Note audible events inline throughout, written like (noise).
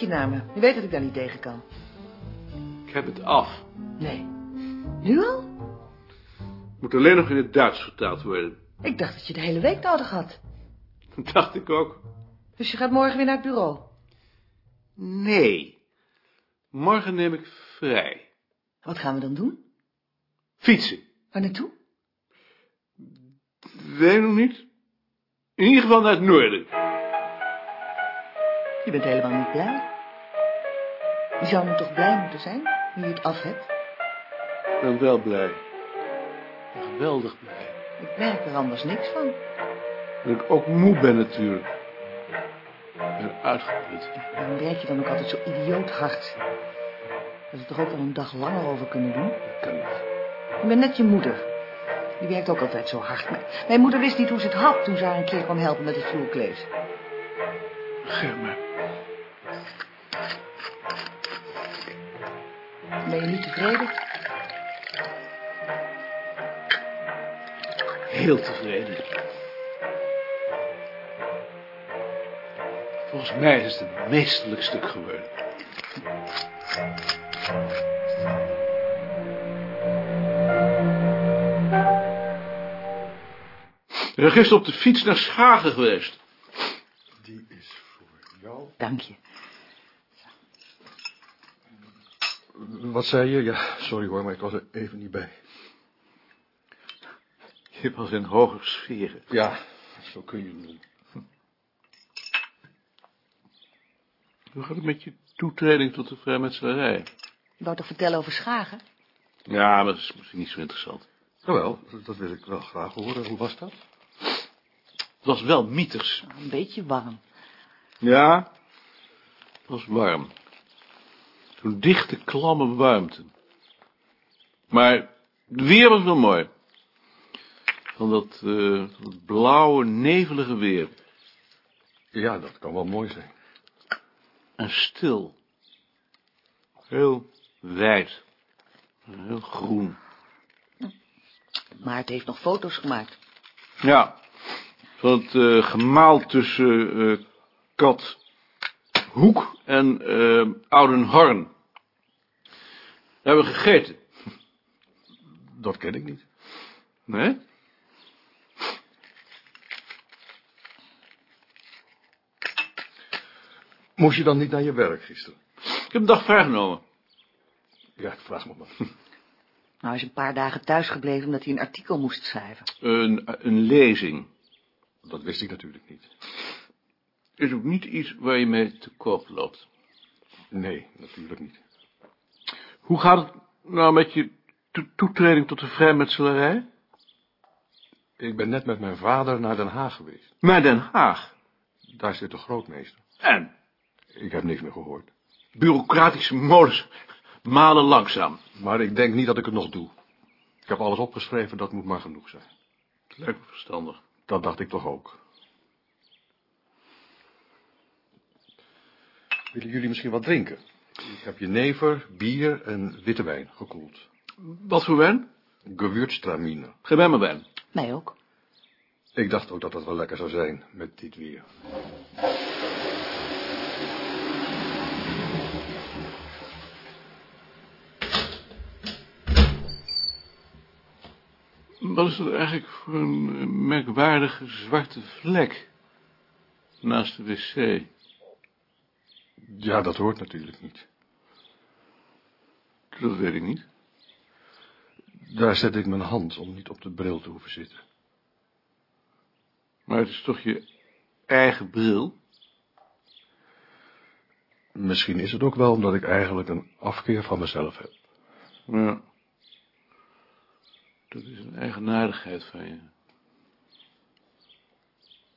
je naar me? Je weet dat ik daar niet tegen kan. Ik heb het af. Nee. Nu al? Moet alleen nog in het Duits vertaald worden. Ik dacht dat je de hele week nodig had. Dat dacht ik ook. Dus je gaat morgen weer naar het bureau. Nee. Morgen neem ik vrij. Wat gaan we dan doen? Fietsen. Waar naartoe? Weet nog niet. In ieder geval naar het noorden. Je bent helemaal niet blij. Je zou nu toch blij moeten zijn, nu je het af hebt? Ik ben wel blij. Ben geweldig blij. Ik merk er anders niks van. Dat ik ook moe ben natuurlijk. Ik ben uitgeput. Waarom werk je dan ook altijd zo idioot hard? Dat we toch ook wel een dag langer over kunnen doen? Dat kan niet. Ik ben net je moeder. Die werkt ook altijd zo hard. Mijn moeder wist niet hoe ze het had toen ze haar een keer kwam helpen met het vloerkleed. Geef me. Ben je nu tevreden? Heel tevreden. Volgens mij is het een meesterlijk stuk geworden. Ik ben gisteren op de fiets naar Schagen geweest. Die is voor jou. Dank je. Wat zei je? Ja, sorry hoor, maar ik was er even niet bij. Je was in hoger sferen. Ja, zo kun je het doen. Hoe gaat het met je toetreding tot de vrijmetselarij? Je wou toch vertellen over Schagen? Ja, maar dat is misschien niet zo interessant. Jawel, dat- dat wil ik wel graag horen. Hoe was dat? Het was wel mieters. Een beetje warm. Ja, het was warm. Zo'n dichte, klamme warmte. Maar het weer was wel mooi. Van dat, eh, dat blauwe, nevelige weer. Ja, dat kan wel mooi zijn. En stil. Heel wijd. Heel groen. Maarten heeft nog foto's gemaakt. Ja, van het eh, gemaal tussen eh, Kat Hoek en eh Oudenhorn. Daar hebben we gegeten. (laughs) Dat ken ik niet. Nee? Moest je dan niet naar je werk gisteren? Ik heb een dag vrijgenomen. Ja, ik vraag me maar. (laughs) Nou, hij is een paar dagen thuis gebleven omdat hij een artikel moest schrijven. Een, een lezing Dat wist ik natuurlijk niet. Is ook niet iets waar je mee te koop loopt. Nee, natuurlijk niet. Hoe gaat het nou met je to- toetreding tot de vrijmetselarij? Ik ben net met mijn vader naar Den Haag geweest. Naar Den Haag. Daar zit de grootmeester. En Ik heb niks meer gehoord. bureaucratische molens malen langzaam. Maar ik denk niet dat ik het nog doe. Ik heb alles opgeschreven, dat moet maar genoeg zijn. Lijkt me verstandig. Dat dacht ik toch ook. Willen jullie misschien wat drinken? Ik heb jenever, bier en witte wijn gekoeld. Wat voor wijn? Gewürztraminer. Geef mij maar wijn. Mij ook. Ik dacht ook dat dat wel lekker zou zijn met dit weer. Wat is dat eigenlijk voor een merkwaardige zwarte vlek naast de wc? Ja, dat hoort natuurlijk niet. Dat weet ik niet. Daar zet ik mijn hand om niet op de bril te hoeven zitten. Maar het is toch je eigen bril? Misschien is het ook wel omdat ik eigenlijk een afkeer van mezelf heb. Ja. Dat is een eigenaardigheid van je.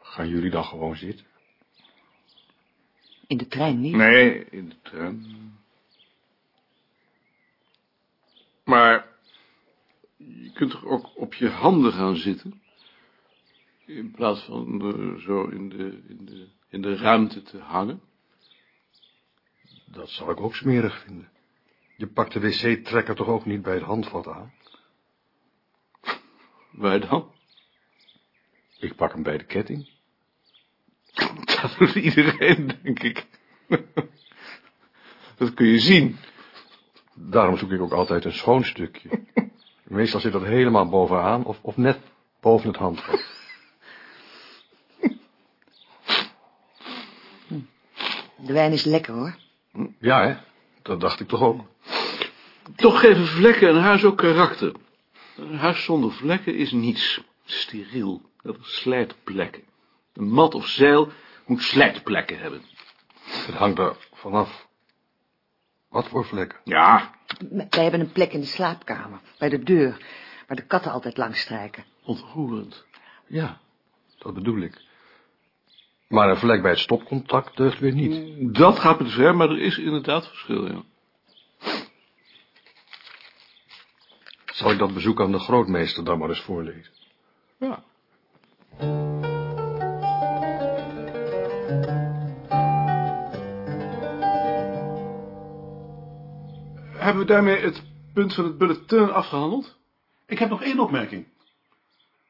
Gaan jullie dan gewoon zitten? In de trein niet. Nee, in de trein. Maar je kunt toch ook op je handen gaan zitten? In plaats van eh, zo in de, in, de, in de ruimte te hangen? Dat zou ik ook smerig vinden. Je pakt de wc-trekker toch ook niet bij het handvat aan? Waar dan? Ik pak hem bij de ketting. Dat (laughs) doet iedereen, denk ik. (laughs) Dat kun je zien. Daarom zoek ik ook altijd een schoon stukje. Meestal zit dat helemaal bovenaan of, of net boven het handvat. De wijn is lekker, hoor. Ja, hè? Dat dacht ik toch ook. Toch geven vlekken een huis ook karakter. Een huis zonder vlekken is niets. Steriel. Dat is slijtplekken. Een mat of zeil moet slijtplekken hebben. Het hangt er vanaf. Wat voor vlekken? Ja, Wij hebben een plek in de slaapkamer, bij de deur, waar de katten altijd langs strijken. ontroerend. Ja, dat bedoel ik. Maar een vlek bij het stopcontact deugt weer niet. Dat gaat me te ver, maar er is inderdaad verschil, ja. Zal ik dat bezoek aan de grootmeester dan maar eens voorlezen? Ja. Hebben we daarmee het punt van het bulletin afgehandeld? Ik heb nog één opmerking.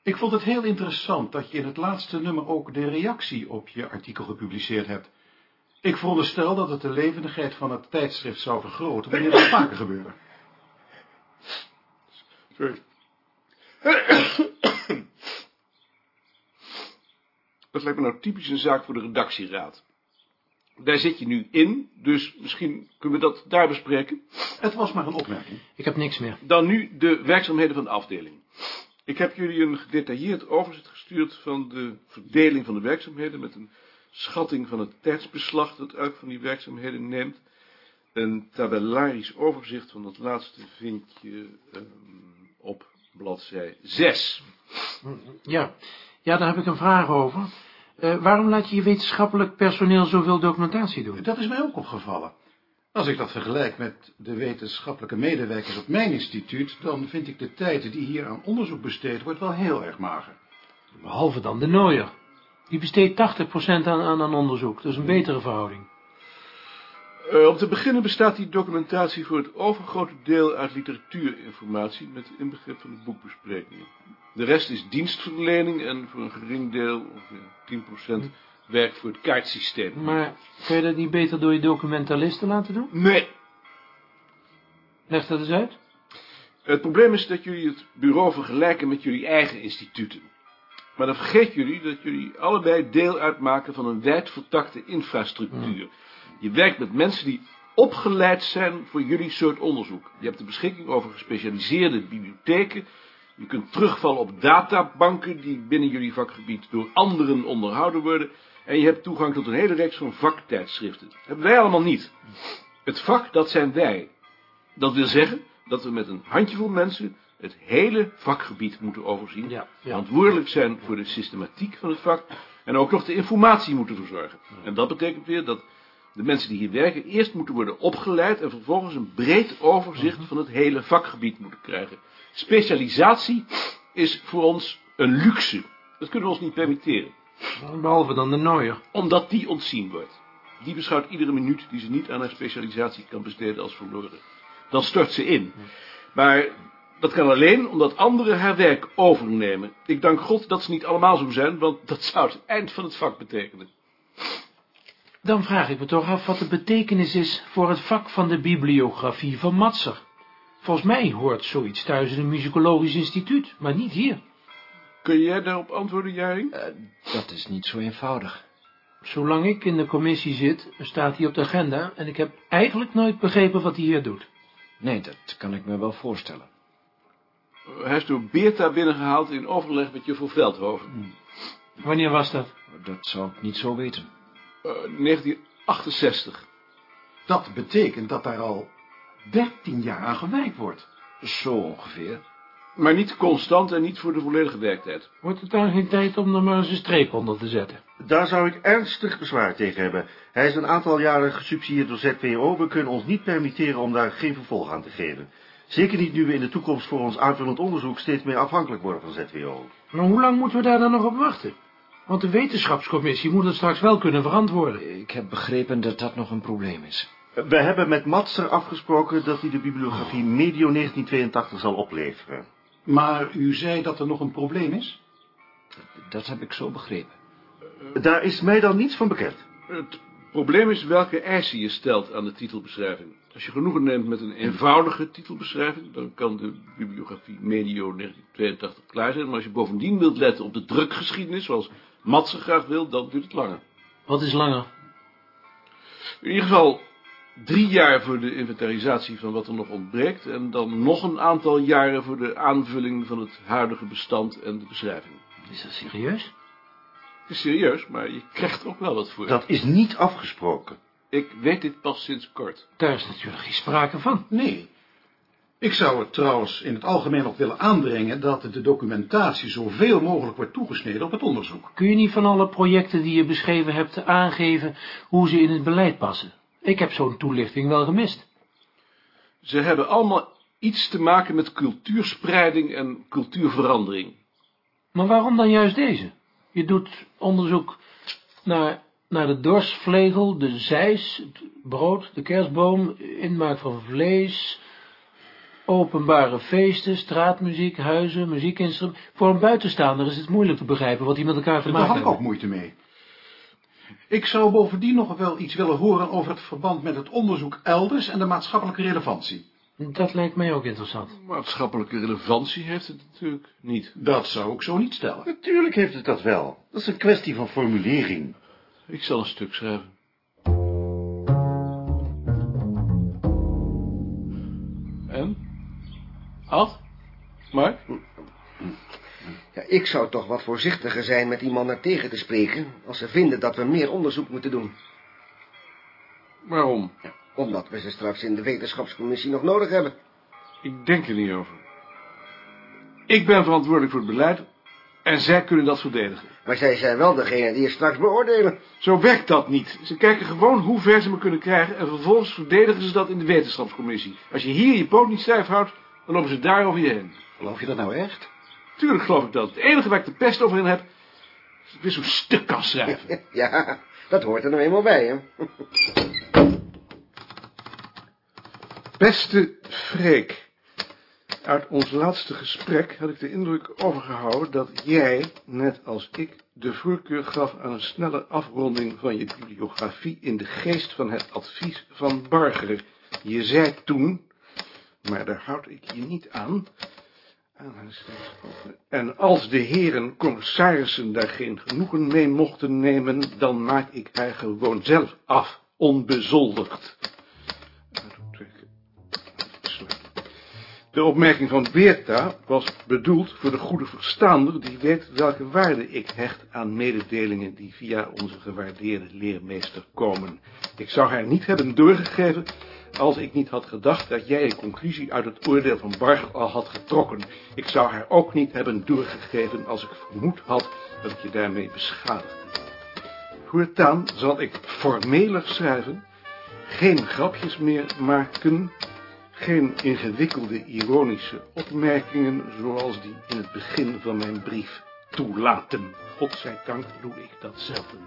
Ik vond het heel interessant dat je in het laatste nummer ook de reactie op je artikel gepubliceerd hebt. Ik veronderstel dat het de levendigheid van het tijdschrift zou vergroten wanneer dat (coughs) vaker gebeurde. Sorry. Dat lijkt me nou typisch een zaak voor de redactieraad. Daar zit je nu in, dus misschien kunnen we dat daar bespreken. Het was maar een opmerking. Ik heb niks meer. Dan nu de werkzaamheden van de afdeling. Ik heb jullie een gedetailleerd overzicht gestuurd van de verdeling van de werkzaamheden met een schatting van het tijdsbeslag dat elk van die werkzaamheden neemt. Een tabellarisch overzicht van dat laatste vind je ehm, op bladzij 6. Ja, ja daar heb ik een vraag over. Eh, waarom laat je je wetenschappelijk personeel zoveel documentatie doen? Dat is mij ook opgevallen. Als ik dat vergelijk met de wetenschappelijke medewerkers op mijn instituut, dan vind ik de tijd die hier aan onderzoek besteed wordt wel heel erg mager. Behalve dan de Nooier. Die besteedt 80% aan, aan, aan onderzoek. Dat is een betere verhouding. Eh, om te beginnen bestaat die documentatie voor het overgrote deel uit literatuurinformatie met inbegrip van de boekbesprekingen. De rest is dienstverlening en voor een gering deel, ongeveer 10%, werk voor het kaartsysteem. Maar kun je dat niet beter door je documentalisten laten doen? Nee, Leg dat eens uit. het probleem is dat jullie het bureau vergelijken met jullie eigen instituten. Maar dan vergeet jullie dat jullie allebei deel uitmaken van een wijd vertakte infrastructuur. Je werkt met mensen die opgeleid zijn voor jullie soort onderzoek. Je hebt de beschikking over gespecialiseerde bibliotheken. Je kunt terugvallen op databanken die binnen jullie vakgebied door anderen onderhouden worden. En je hebt toegang tot een hele reeks van vaktijdschriften. Dat hebben wij allemaal niet. Het vak, dat zijn wij. Dat wil zeggen dat we met een handjevol mensen het hele vakgebied moeten overzien. Ja, ja. Verantwoordelijk zijn voor de systematiek van het vak. En ook nog de informatie moeten verzorgen. En dat betekent weer dat de mensen die hier werken eerst moeten worden opgeleid en vervolgens een breed overzicht van het hele vakgebied moeten krijgen. Specialisatie is voor ons een luxe. Dat kunnen we ons niet permitteren, Behalve dan de Nooier. omdat die ontzien wordt. Die beschouwt iedere minuut die ze niet aan haar specialisatie kan besteden als verloren. Dan stort ze in. Maar dat kan alleen omdat anderen haar werk overnemen. Ik dank God dat ze niet allemaal zo zijn, want dat zou het eind van het vak betekenen. Dan vraag ik me toch af wat de betekenis is voor het vak van de bibliografie van Matser. Volgens mij hoort zoiets thuis in een muzikologisch instituut, maar niet hier. Kun jij daarop antwoorden, Jaring? Eh, dat is niet zo eenvoudig. Zolang ik in de commissie zit, staat hij op de agenda en ik heb eigenlijk nooit begrepen wat hij hier doet. Nee, dat kan ik me wel voorstellen. Hij is door Beerta binnengehaald in overleg met juffrouw Veldhoven. Wanneer was dat? Dat zou ik niet zo weten. Eh, 1968. Dat betekent dat daar al 13 jaar aan gewerkt wordt. Zo ongeveer. Maar niet constant en niet voor de volledige werktijd. Wordt het dan geen tijd om er maar eens een streep onder te zetten? Daar zou ik ernstig bezwaar tegen hebben. Hij is een aantal jaren gesubsidieerd door ZWO. We kunnen ons niet permitteren om daar geen vervolg aan te geven. Zeker niet nu we in de toekomst voor ons aanvullend onderzoek steeds meer afhankelijk worden van ZWO. Maar hoe lang moeten we daar dan nog op wachten? Want de wetenschapscommissie moet het straks wel kunnen verantwoorden. Ik heb begrepen dat dat nog een probleem is. We hebben met Matser afgesproken dat hij de bibliografie medio 1982 zal opleveren. Maar u zei dat er nog een probleem is? Dat heb ik zo begrepen. Daar is mij dan niets van bekend. Het probleem is welke eisen je stelt aan de titelbeschrijving. Als je genoegen neemt met een eenvoudige titelbeschrijving, dan kan de bibliografie medio 1982 klaar zijn. Maar als je bovendien wilt letten op de drukgeschiedenis, zoals Matze graag wil, dan duurt het langer. Wat is langer? In ieder geval drie jaar voor de inventarisatie van wat er nog ontbreekt... en dan nog een aantal jaren voor de aanvulling van het huidige bestand en de beschrijving. Is dat serieus? Het is serieus, maar je krijgt er ook wel wat voor. Dat is niet afgesproken. Ik weet dit pas sinds kort. Daar is natuurlijk geen sprake van. Nee. Ik zou het trouwens in het algemeen ook willen aandringen dat de documentatie zoveel mogelijk wordt toegesneden op het onderzoek. Kun je niet van alle projecten die je beschreven hebt aangeven hoe ze in het beleid passen? Ik heb zo'n toelichting wel gemist. Ze hebben allemaal iets te maken met cultuurspreiding en cultuurverandering. Maar waarom dan juist deze? Je doet onderzoek naar, naar de dorsvlegel, de zeis, het brood, de kerstboom, inmaak van vlees, openbare feesten, straatmuziek, huizen, muziekinstrumenten. Voor een buitenstaander is het moeilijk te begrijpen wat die met elkaar te Daar maken had ik ook hebben. moeite mee. Ik zou bovendien nog wel iets willen horen over het verband met het onderzoek elders en de maatschappelijke relevantie. Dat lijkt mij ook interessant. Maatschappelijke relevantie heeft het natuurlijk niet. Dat zou ik zo niet stellen. Natuurlijk heeft het dat wel. Dat is een kwestie van formulering. Ik zal een stuk schrijven. Ad? Mark? Ja, ik zou toch wat voorzichtiger zijn met die mannen tegen te spreken... als ze vinden dat we meer onderzoek moeten doen. Waarom? Omdat we ze straks in de wetenschapscommissie nog nodig hebben. Ik denk er niet over. Ik ben verantwoordelijk voor het beleid en zij kunnen dat verdedigen. Maar zij zijn wel degene die het straks beoordelen. Zo werkt dat niet. Ze kijken gewoon hoe ver ze me kunnen krijgen en vervolgens verdedigen ze dat in de wetenschapscommissie. Als je hier je poot niet stijf houdt, dan lopen ze daar over je heen. Geloof je dat nou echt? Tuurlijk geloof ik dat. Het enige waar ik de pest over in heb, is dat ik weer zo'n stuk kan schrijven. (laughs) Ja, dat hoort er nou eenmaal bij, hè. Beste Freek, uit ons laatste gesprek had ik de indruk overgehouden dat jij, net als ik, de voorkeur gaf aan een snelle afronding van je bibliografie in de geest van het advies van Barger. Je zei toen, maar daar houd ik je niet aan, en als de heren commissarissen daar geen genoegen mee mochten nemen, dan maak ik haar gewoon zelf af, onbezoldigd. De opmerking van Beerta was bedoeld voor de goede verstaander die weet welke waarde ik hecht aan mededelingen die via onze gewaardeerde leermeester komen. Ik zou haar niet hebben doorgegeven als ik niet had gedacht dat jij een conclusie uit het oordeel van Barger al had getrokken. Ik zou haar ook niet hebben doorgegeven als ik vermoed had dat ik je daarmee beschadigde. Voortaan zal ik formeler schrijven, geen grapjes meer maken, geen ingewikkelde ironische opmerkingen zoals die in het begin van mijn brief toelaten. Godzijdank doe ik dat zelden.